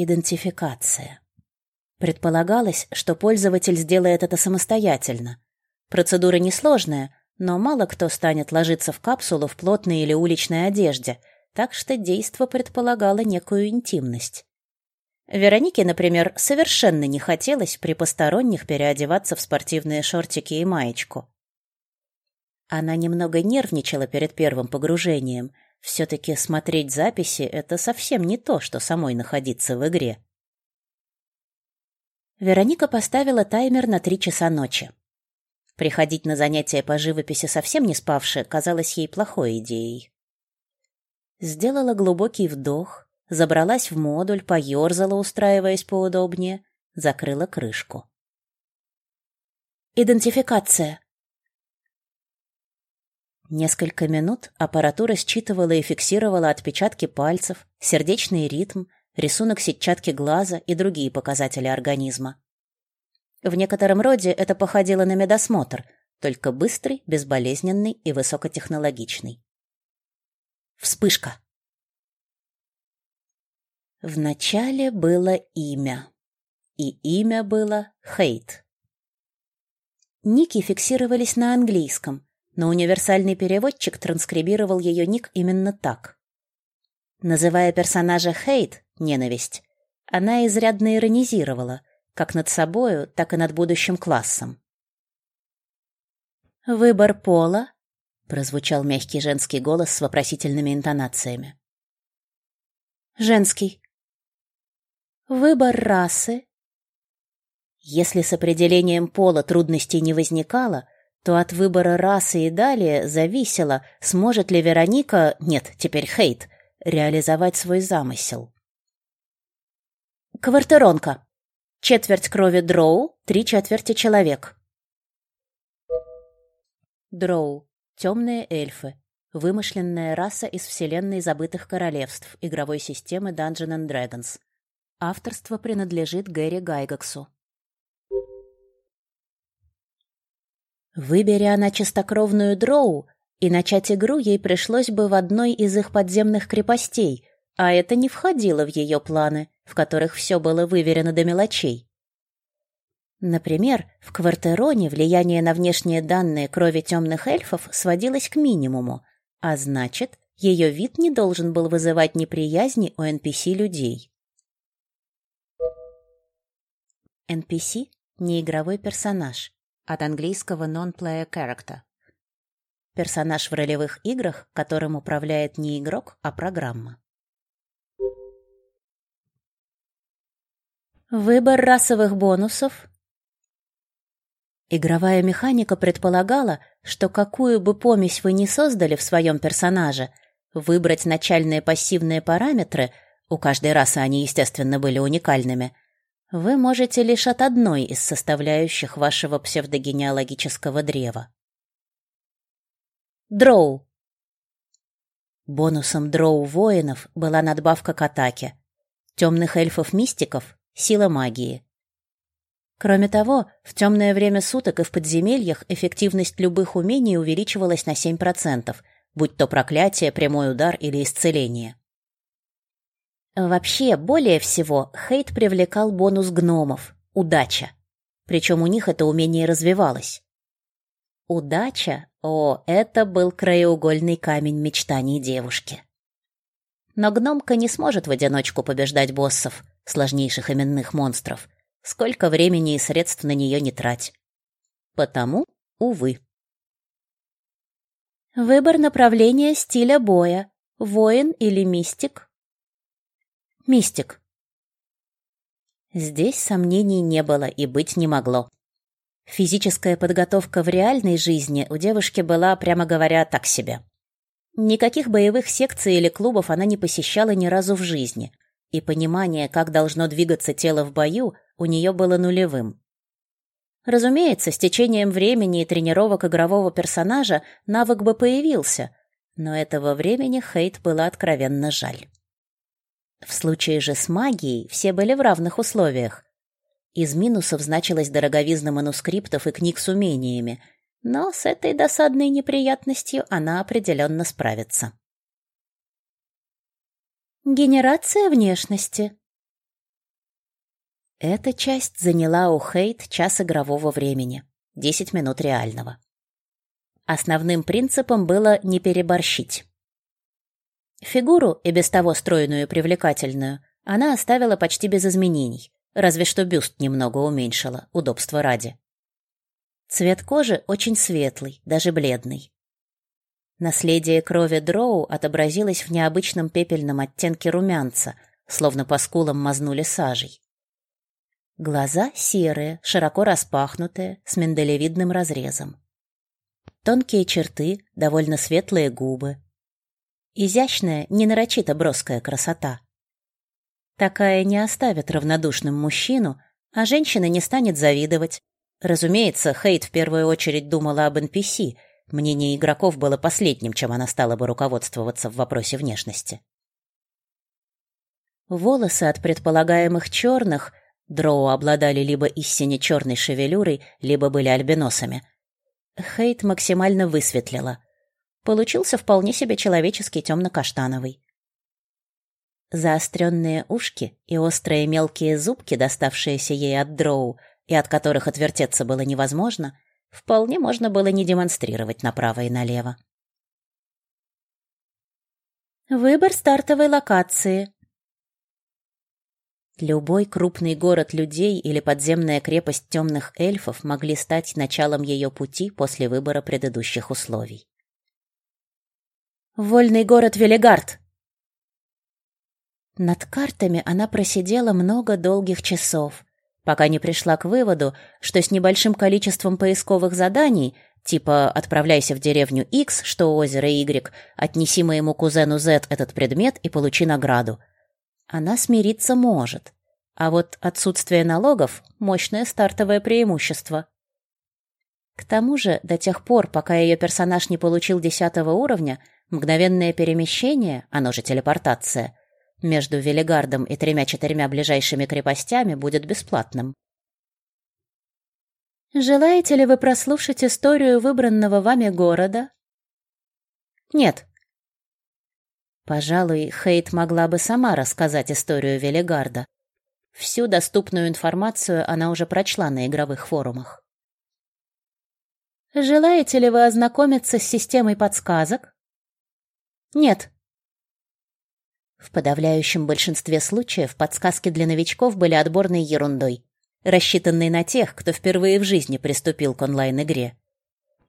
Идентификация. Предполагалось, что пользователь сделает это самостоятельно. Процедура несложная, но мало кто станет ложиться в капсулу в плотной или уличной одежде, так что действо предполагало некую интимность. Веронике, например, совершенно не хотелось при посторонних переодеваться в спортивные шортики и маечку. Она немного нервничала перед первым погружением. Все-таки смотреть записи — это совсем не то, что самой находиться в игре. Вероника поставила таймер на три часа ночи. Приходить на занятия по живописи совсем не спавши казалось ей плохой идеей. Сделала глубокий вдох, забралась в модуль, поерзала, устраиваясь поудобнее, закрыла крышку. Идентификация. Несколько минут аппаратура считывала и фиксировала отпечатки пальцев, сердечный ритм, рисунок сетчатки глаза и другие показатели организма. В некотором роде это походило на медосмотр, только быстрый, безболезненный и высокотехнологичный. Вспышка. Вначале было имя. И имя было Хейт. Ники фиксировались на английском, но универсальный переводчик транскрибировал ее ник именно так. Называя персонажа Хейт, ненависть, она изрядно иронизировала, как над собою, так и над будущим классом. «Выбор пола?» — прозвучал мягкий женский голос с вопросительными интонациями. «Женский», Выбор расы. Если с определением пола трудностей не возникало, то от выбора расы и далее зависело, сможет ли Вероника, нет, теперь Хейт, реализовать свой замысел. Квартиронка. Четверть крови дроу, три четверти человек. Дроу. Темные эльфы. Вымышленная раса из вселенной забытых королевств игровой системы Dungeons Dragons. Авторство принадлежит Гэри Гайгаксу. Выбери она чистокровную дроу, и начать игру ей пришлось бы в одной из их подземных крепостей, а это не входило в ее планы, в которых все было выверено до мелочей. Например, в Квартероне влияние на внешние данные крови темных эльфов сводилось к минимуму, а значит, ее вид не должен был вызывать неприязни у NPC-людей. NPC — неигровой персонаж, от английского non-player character. Персонаж в ролевых играх, которым управляет не игрок, а программа. Выбор расовых бонусов. Игровая механика предполагала, что какую бы помесь вы ни создали в своем персонаже, выбрать начальные пассивные параметры, у каждой расы они, естественно, были уникальными — вы можете лишь от одной из составляющих вашего псевдогенеалогического древа. Дроу. Бонусом дроу-воинов была надбавка к атаке. Темных эльфов-мистиков — сила магии. Кроме того, в темное время суток и в подземельях эффективность любых умений увеличивалась на 7%, будь то проклятие, прямой удар или исцеление. Вообще, более всего, Хейт привлекал бонус гномов — удача. Причем у них это умение развивалось. Удача — о, это был краеугольный камень мечтаний девушки. Но гномка не сможет в одиночку побеждать боссов, сложнейших именных монстров, сколько времени и средств на нее не трать. Потому, увы. Выбор направления стиля боя — воин или мистик Мистик. Здесь сомнений не было и быть не могло. Физическая подготовка в реальной жизни у девушки была, прямо говоря, так себе. Никаких боевых секций или клубов она не посещала ни разу в жизни, и понимание, как должно двигаться тело в бою, у нее было нулевым. Разумеется, с течением времени и тренировок игрового персонажа навык бы появился, но этого времени Хейт было откровенно жаль. В случае же с магией все были в равных условиях. Из минусов значилась дороговизна манускриптов и книг с умениями, но с этой досадной неприятностью она определенно справится. Генерация внешности. Эта часть заняла у Хейт час игрового времени, 10 минут реального. Основным принципом было не переборщить. Фигуру, и без того стройную и привлекательную, она оставила почти без изменений, разве что бюст немного уменьшила, удобства ради. Цвет кожи очень светлый, даже бледный. Наследие крови Дроу отобразилось в необычном пепельном оттенке румянца, словно по скулам мазнули сажей. Глаза серые, широко распахнутые, с миндалевидным разрезом. Тонкие черты, довольно светлые губы. Изящная, не нарочито броская красота. Такая не оставит равнодушным мужчину, а женщина не станет завидовать. Разумеется, Хейт в первую очередь думала об NPC. Мнение игроков было последним, чем она стала бы руководствоваться в вопросе внешности. Волосы от предполагаемых черных дроу обладали либо истине черной шевелюрой, либо были альбиносами. Хейт максимально высветлила. Получился вполне себе человеческий темно-каштановый. Заостренные ушки и острые мелкие зубки, доставшиеся ей от дроу, и от которых отвертеться было невозможно, вполне можно было не демонстрировать направо и налево. Выбор стартовой локации. Любой крупный город людей или подземная крепость темных эльфов могли стать началом ее пути после выбора предыдущих условий. Вольный город Велигард, над картами она просидела много долгих часов, пока не пришла к выводу, что с небольшим количеством поисковых заданий, типа «отправляйся в деревню X, что озеро Y, отнеси моему кузену Z этот предмет и получи награду», она смириться может. А вот отсутствие налогов – мощное стартовое преимущество. К тому же, до тех пор, пока ее персонаж не получил десятого уровня, мгновенное перемещение, оно же телепортация, между Велигардом и тремя-четырьмя ближайшими крепостями будет бесплатным. Желаете ли вы прослушать историю выбранного вами города? Нет. Пожалуй, Хейт могла бы сама рассказать историю Велигарда. Всю доступную информацию она уже прочла на игровых форумах. Желаете ли вы ознакомиться с системой подсказок? Нет. В подавляющем большинстве случаев подсказки для новичков были отборной ерундой, рассчитанной на тех, кто впервые в жизни приступил к онлайн-игре.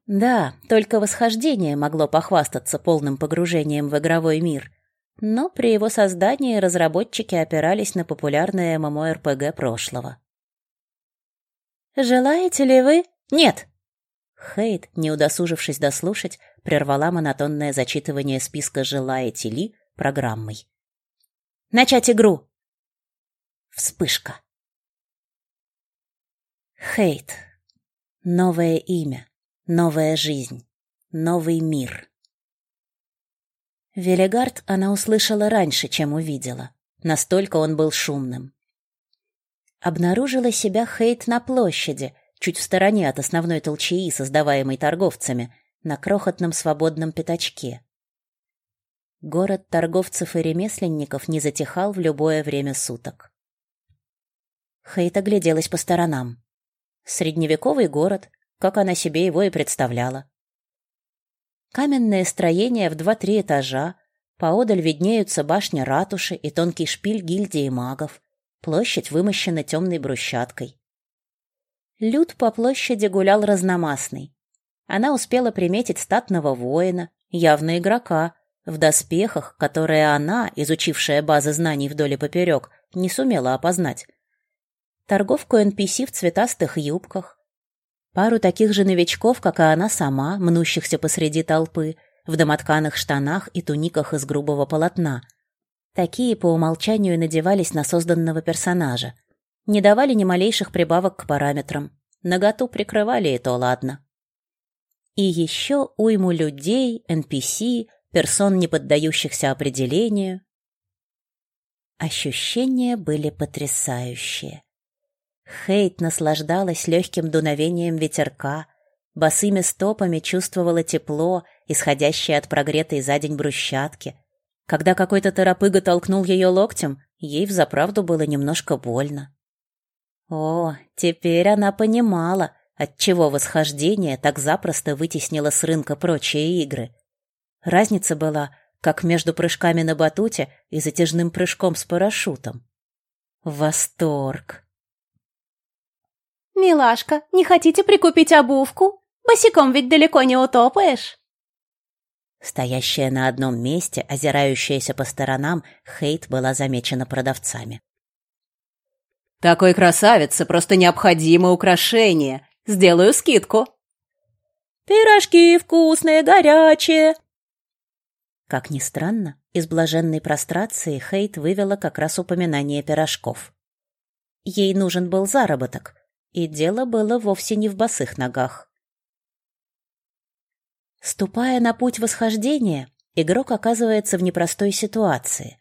Да, только восхождение могло похвастаться полным погружением в игровой мир, но при его создании разработчики опирались на популярное MMORPG прошлого. «Желаете ли вы...» «Нет!» Хейт, не удосужившись дослушать, прервала монотонное зачитывание списка «Желаете ли» программой. Начать игру. Вспышка. Хейт. Новое имя, новая жизнь, новый мир. Велигард она услышала раньше, чем увидела. Настолько он был шумным. Обнаружила себя Хейт на площади, чуть в стороне от основной толчаи, создаваемой торговцами, на крохотном свободном пятачке. Город торговцев и ремесленников не затихал в любое время суток. Хейт огляделась по сторонам. Средневековый город, как она себе его и представляла. Каменное строение в два-три этажа, поодаль виднеются башня ратуши и тонкий шпиль гильдии магов, площадь вымощена темной брусчаткой. Люд по площади гулял разномастный. Она успела приметить статного воина, явно игрока, в доспехах, которые она, изучившая базы знаний вдоль и поперек, не сумела опознать. Торговку NPC в цветастых юбках. Пару таких же новичков, как и она сама, мнущихся посреди толпы, в домотканых штанах и туниках из грубого полотна. Такие по умолчанию надевались на созданного персонажа. Не давали ни малейших прибавок к параметрам. Наготу прикрывали, и то ладно. И еще уйму людей, NPC, персон, не поддающихся определению. Ощущения были потрясающие. Хейт наслаждалась легким дуновением ветерка, босыми стопами чувствовала тепло, исходящее от прогретой за день брусчатки. Когда какой-то торопыга толкнул ее локтем, ей взаправду было немножко больно. О, теперь она понимала, отчего восхождение так запросто вытеснило с рынка прочие игры. Разница была, как между прыжками на батуте и затяжным прыжком с парашютом. Восторг! «Милашка, не хотите прикупить обувку? Босиком ведь далеко не утопаешь!» Стоящая на одном месте, озирающаяся по сторонам, Хейт была замечена продавцами. «Такой красавице просто необходимо украшение. Сделаю скидку». «Пирожки вкусные, горячие!» Как ни странно, из блаженной прострации Хейт вывела как раз упоминание пирожков. Ей нужен был заработок, и дело было вовсе не в босых ногах. Ступая на путь восхождения, игрок оказывается в непростой ситуации.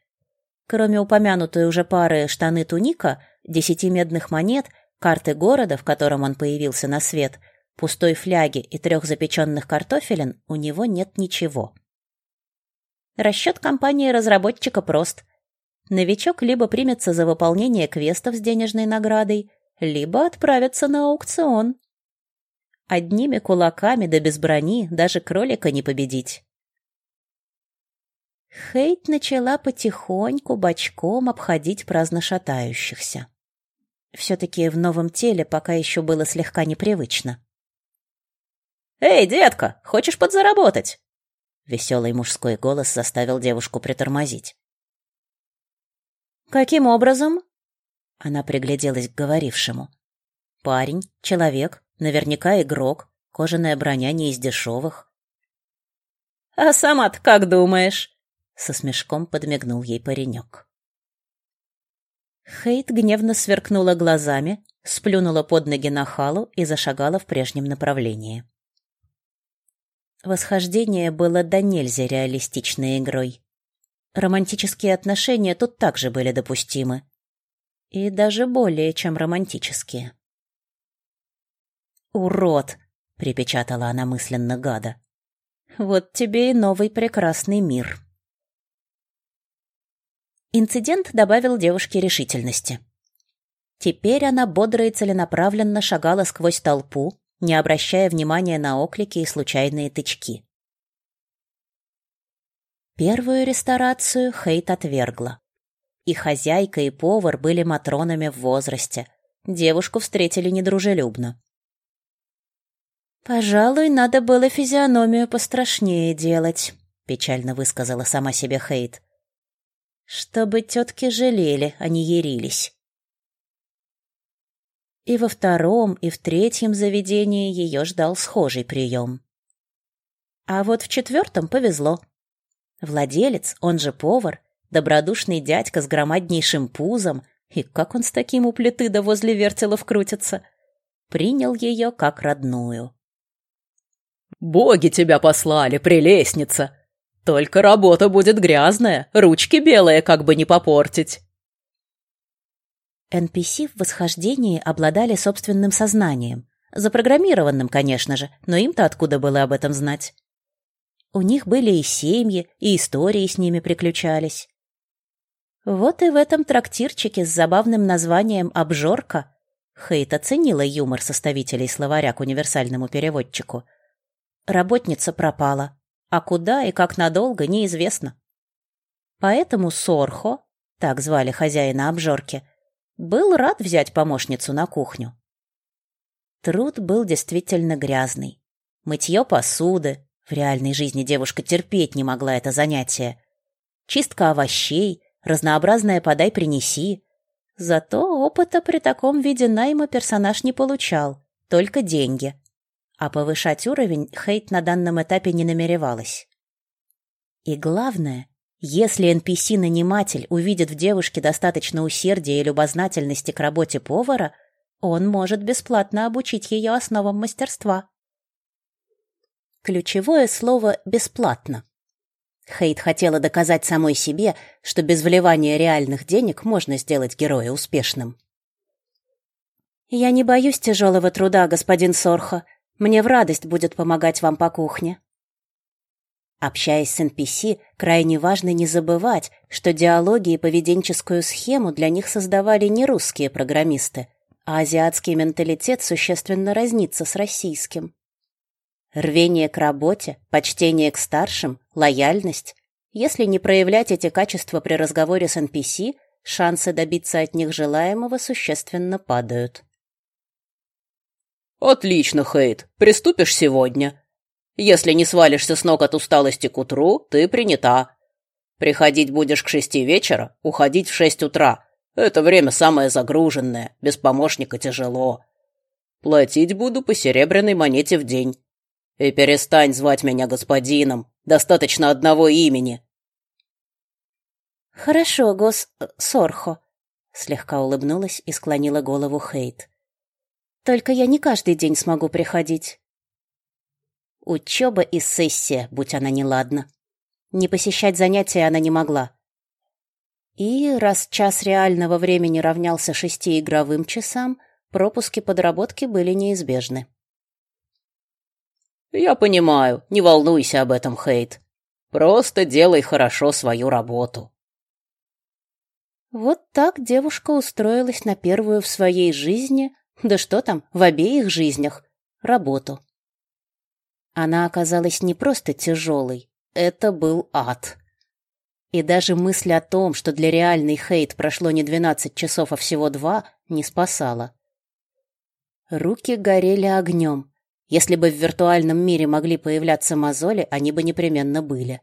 Кроме упомянутой уже пары штаны-туника, десяти медных монет, карты города, в котором он появился на свет, пустой фляги и трех запеченных картофелин, у него нет ничего. Расчет компании-разработчика прост. Новичок либо примется за выполнение квестов с денежной наградой, либо отправятся на аукцион. Одними кулаками да без брони даже кролика не победить. Хейт начала потихоньку бочком обходить праздно шатающихся. Все-таки в новом теле пока еще было слегка непривычно. «Эй, детка, хочешь подзаработать?» Веселый мужской голос заставил девушку притормозить. «Каким образом?» Она пригляделась к говорившему. Парень, человек, наверняка игрок, кожаная броня не из дешевых. «А сама-то как думаешь?» Со смешком подмигнул ей паренек. Хейт гневно сверкнула глазами, сплюнула под ноги на халу и зашагала в прежнем направлении. Восхождение было до нельзя реалистичной игрой. Романтические отношения тут также были допустимы. И даже более чем романтические. «Урод!» — припечатала она мысленно гада. «Вот тебе и новый прекрасный мир». Инцидент добавил девушке решительности. Теперь она бодро и целенаправленно шагала сквозь толпу, не обращая внимания на оклики и случайные тычки. Первую ресторацию Хейт отвергла. И хозяйка, и повар были матронами в возрасте. Девушку встретили недружелюбно. «Пожалуй, надо было физиономию пострашнее делать», — печально высказала сама себе Хейт. «Чтобы тетки жалели, а не ярились». И во втором, и в третьем заведении ее ждал схожий прием. А вот в четвертом повезло. Владелец, он же повар, добродушный дядька с громаднейшим пузом, и как он с таким у плиты да возле вертелов крутится, принял ее как родную. «Боги тебя послали, прелестница! Только работа будет грязная, ручки белые как бы не попортить!» NPC в восхождении обладали собственным сознанием, запрограммированным, конечно же, но им-то откуда было об этом знать? У них были и семьи, и истории с ними приключались. Вот и в этом трактирчике с забавным названием «Обжорка» Хейт оценила юмор составителей словаря к универсальному переводчику. Работница пропала, а куда и как надолго неизвестно. Поэтому Сорхо, так звали хозяина обжорки, был рад взять помощницу на кухню. Труд был действительно грязный. Мытье посуды, в реальной жизни девушка терпеть не могла это занятие. Чистка овощей, разнообразное подай-принеси. Зато опыта при таком виде найма персонаж не получал, только деньги. А повышать уровень Хейт на данном этапе не намеревалась. И главное, если NPC-наниматель увидит в девушке достаточно усердия и любознательности к работе повара, он может бесплатно обучить ее основам мастерства. Ключевое слово «бесплатно». Хейт хотела доказать самой себе, что без вливания реальных денег можно сделать героя успешным. «Я не боюсь тяжелого труда, господин Сорхо. Мне в радость будет помогать вам по кухне». Общаясь с NPC, крайне важно не забывать, что диалоги и поведенческую схему для них создавали не русские программисты, а азиатский менталитет существенно разнится с российским. Рвение к работе, почтение к старшим, лояльность. Если не проявлять эти качества при разговоре с NPC, шансы добиться от них желаемого существенно падают. «Отлично, Хейт. Приступишь сегодня. Если не свалишься с ног от усталости к утру, ты принята. Приходить будешь к шести вечера, уходить в шесть утра. Это время самое загруженное, без помощника тяжело. Платить буду по серебряной монете в день. И перестань звать меня господином, достаточно одного имени. Хорошо, гос... Сорхо, слегка улыбнулась и склонила голову Хейт. Только я не каждый день смогу приходить. Учеба и сессия, будь она неладна. Не посещать занятия она не могла. И раз час реального времени равнялся шести игровым часам, пропуски подработки были неизбежны. «Я понимаю, не волнуйся об этом, Хейт. Просто делай хорошо свою работу». Вот так девушка устроилась на первую в своей жизни, да что там, в обеих жизнях, работу. Она оказалась не просто тяжелой, это был ад. И даже мысль о том, что для реальной Хейт прошло не 12 часов, а всего два, не спасала. Руки горели огнем. Если бы в виртуальном мире могли появляться мозоли, они бы непременно были.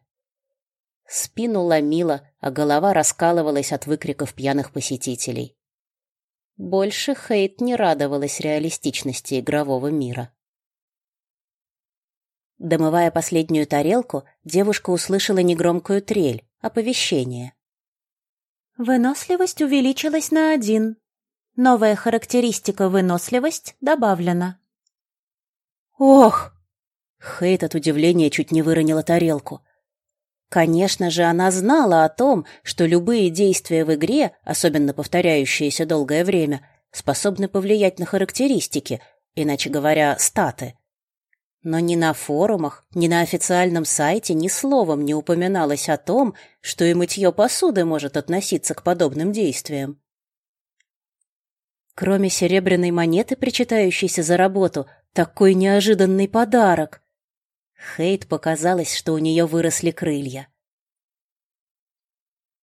Спину ломило, а голова раскалывалась от выкриков пьяных посетителей. Больше Хейт не радовалась реалистичности игрового мира. Домывая последнюю тарелку, девушка услышала негромкую трель, оповещение. Выносливость увеличилась на один. Новая характеристика выносливость добавлена. Ох! Хейт от удивления чуть не выронила тарелку. Конечно же, она знала о том, что любые действия в игре, особенно повторяющиеся долгое время, способны повлиять на характеристики, иначе говоря, статы. Но ни на форумах, ни на официальном сайте ни словом не упоминалось о том, что и мытье посуды может относиться к подобным действиям. Кроме серебряной монеты, причитающейся за работу, такой неожиданный подарок. Хейт показалось, что у нее выросли крылья.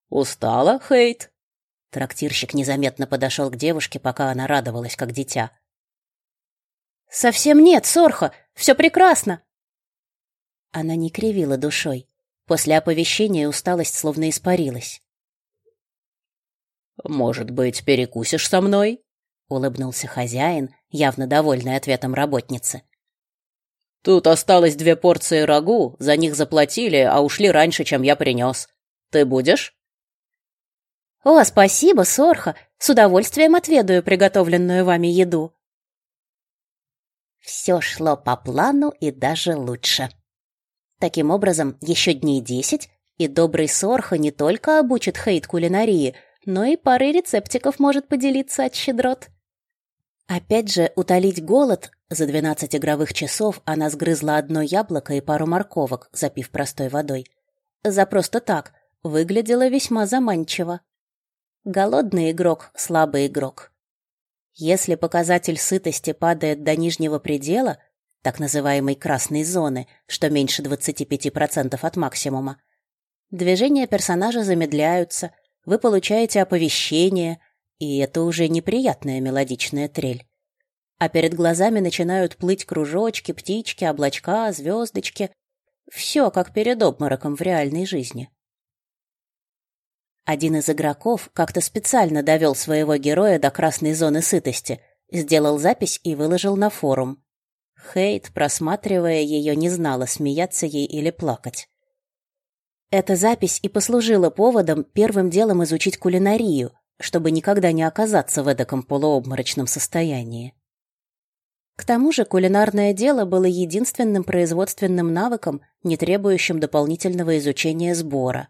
«Устала, Хейт?» Трактирщик незаметно подошел к девушке, пока она радовалась, как дитя. «Совсем нет, Сорха, все прекрасно!» Она не кривила душой. После оповещения усталость словно испарилась. «Может быть, перекусишь со мной?» — улыбнулся хозяин, явно довольный ответом работницы. «Тут осталось две порции рагу, за них заплатили, а ушли раньше, чем я принес. Ты будешь?» «О, спасибо, Сорха! С удовольствием отведаю приготовленную вами еду!» Все шло по плану и даже лучше. Таким образом, еще дней десять, и добрый Сорха не только обучит Хейт кулинарии, но и парой рецептиков может поделиться от щедрот. Опять же, утолить голод. За двенадцать игровых часов она сгрызла одно яблоко и пару морковок, запив простой водой. За просто так выглядело весьма заманчиво. Голодный игрок — слабый игрок. Если показатель сытости падает до нижнего предела, так называемой красной зоны, что меньше 25% от максимума, движения персонажа замедляются, вы получаете оповещение, и это уже неприятная мелодичная трель. А перед глазами начинают плыть кружочки, птички, облачка, звездочки. Все как перед обмороком в реальной жизни. Один из игроков как-то специально довел своего героя до красной зоны сытости, сделал запись и выложил на форум. Хейт, просматривая ее, не знала, смеяться ей или плакать. Эта запись и послужила поводом первым делом изучить кулинарию, чтобы никогда не оказаться в эдаком полуобморочном состоянии. К тому же кулинарное дело было единственным производственным навыком, не требующим дополнительного изучения сбора.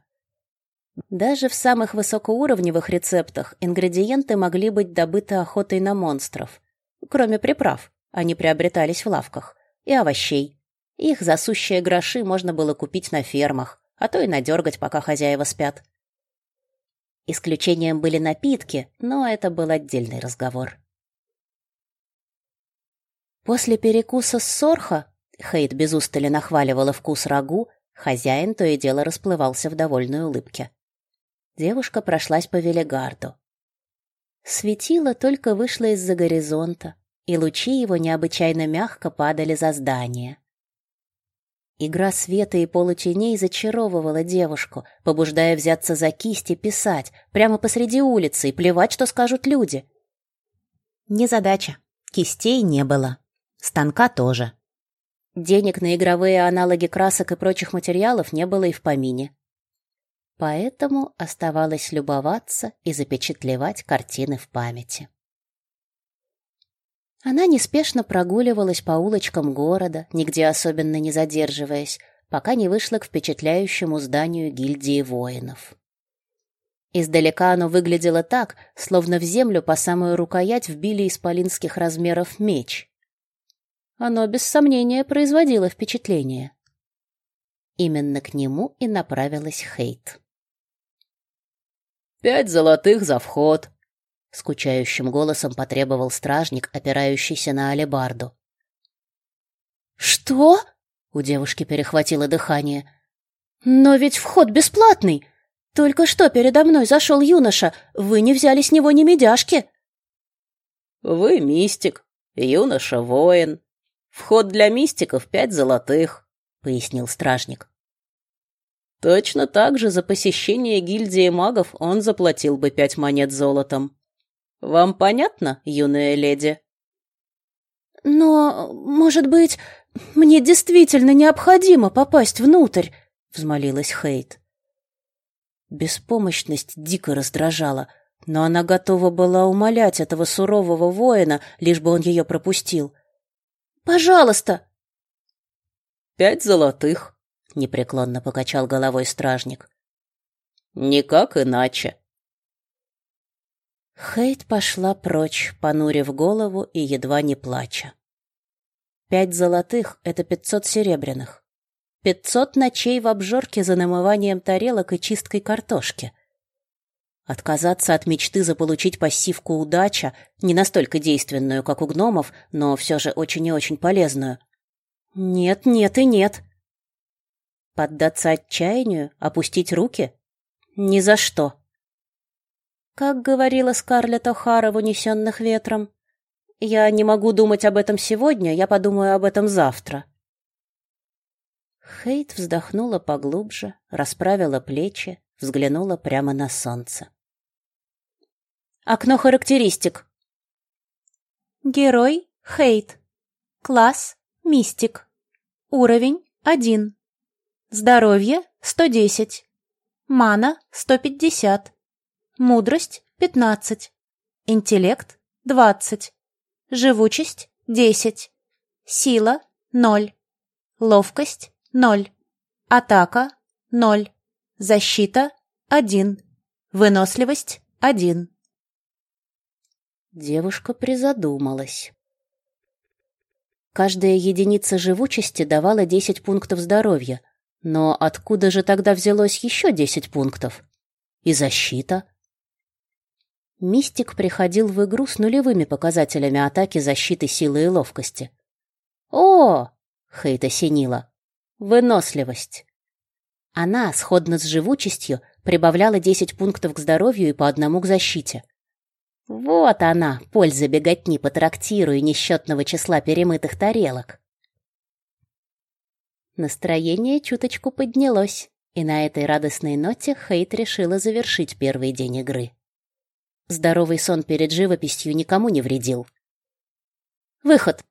Даже в самых высокоуровневых рецептах ингредиенты могли быть добыты охотой на монстров. Кроме приправ, они приобретались в лавках, и овощей. Их засущие гроши можно было купить на фермах, а то и надергать, пока хозяева спят. Исключением были напитки, но это был отдельный разговор. После перекуса с сорха, Хейт без устали нахваливала вкус рагу, хозяин то и дело расплывался в довольной улыбке. Девушка прошлась по Велигарду. Светило только вышло из-за горизонта, и лучи его необычайно мягко падали за здание. Игра света и полутеней зачаровывала девушку, побуждая взяться за кисть и писать прямо посреди улицы и плевать, что скажут люди. Незадача. Кистей не было. Станка тоже. Денег на игровые аналоги красок и прочих материалов не было и в помине. Поэтому оставалось любоваться и запечатлевать картины в памяти. Она неспешно прогуливалась по улочкам города, нигде особенно не задерживаясь, пока не вышла к впечатляющему зданию гильдии воинов. Издалека оно выглядело так, словно в землю по самую рукоять вбили исполинских размеров меч. Оно, без сомнения, производило впечатление. Именно к нему и направилась Хейт. «Пять золотых за вход», скучающим голосом потребовал стражник, опирающийся на алебарду. Что? У девушки перехватило дыхание. Но ведь вход бесплатный. Только что передо мной зашел юноша, вы не взяли с него ни медяшки. Вы мистик, юноша воин. Вход для мистиков пять золотых, пояснил стражник. Точно так же за посещение гильдии магов он заплатил бы пять монет золотом. Вам понятно, юная леди? Но, может быть, мне действительно необходимо попасть внутрь, взмолилась Хейт. Беспомощность дико раздражала, но она готова была умолять этого сурового воина, лишь бы он ее пропустил. Пожалуйста. Пять золотых, непреклонно покачал головой стражник. Никак иначе. Хейт пошла прочь, понурив голову и едва не плача. Пять золотых — это пятьсот серебряных. Пятьсот ночей в обжорке за намыванием тарелок и чисткой картошки. Отказаться от мечты заполучить пассивку удача, не настолько действенную, как у гномов, но все же очень и очень полезную. Нет, нет и нет. Поддаться отчаянию, опустить руки? Ни за что. Как говорила Скарлетт О'Хара в «Унесенных ветром», «Я не могу думать об этом сегодня, я подумаю об этом завтра». Хейт вздохнула поглубже, расправила плечи, взглянула прямо на солнце. Окно характеристик. Герой — Хейт. Класс — Мистик. Уровень — 1. Здоровье — 110. Мана — 150. Мудрость – 15. Интеллект – 20. Живучесть – 10. Сила – 0. Ловкость – 0. Атака – 0. Защита – 1. Выносливость – 1. Девушка призадумалась. Каждая единица живучести давала 10 пунктов здоровья. Но откуда же тогда взялось еще 10 пунктов? И защита? Мистик приходил в игру с нулевыми показателями атаки, защиты, силы и ловкости. «О!» — Хейт осенила. «Выносливость». Она, сходно с живучестью, прибавляла 10 пунктов к здоровью и по одному к защите. Вот она, польза беготни по трактиру и несчетного числа перемытых тарелок. Настроение чуточку поднялось, и на этой радостной ноте Хейт решила завершить первый день игры. Здоровый сон перед живописью никому не вредил. Выход.